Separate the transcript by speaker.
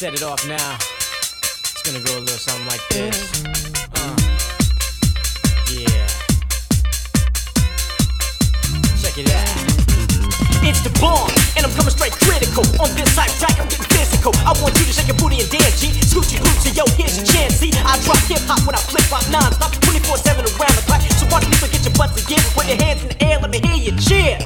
Speaker 1: set it off now. It's gonna go a little something like this. Uh, yeah. Check it out.
Speaker 2: It's the bomb, and I'm coming straight critical. On this type track, I'm getting physical. I want you to shake your booty and dance, G. Scoochie Gucci, yo, here's your chance. See, I drop hip hop when I flip hop non-stop, 24 7 around the clock. So watch people get your butts again. Put your hands in the air, let me hear you cheer.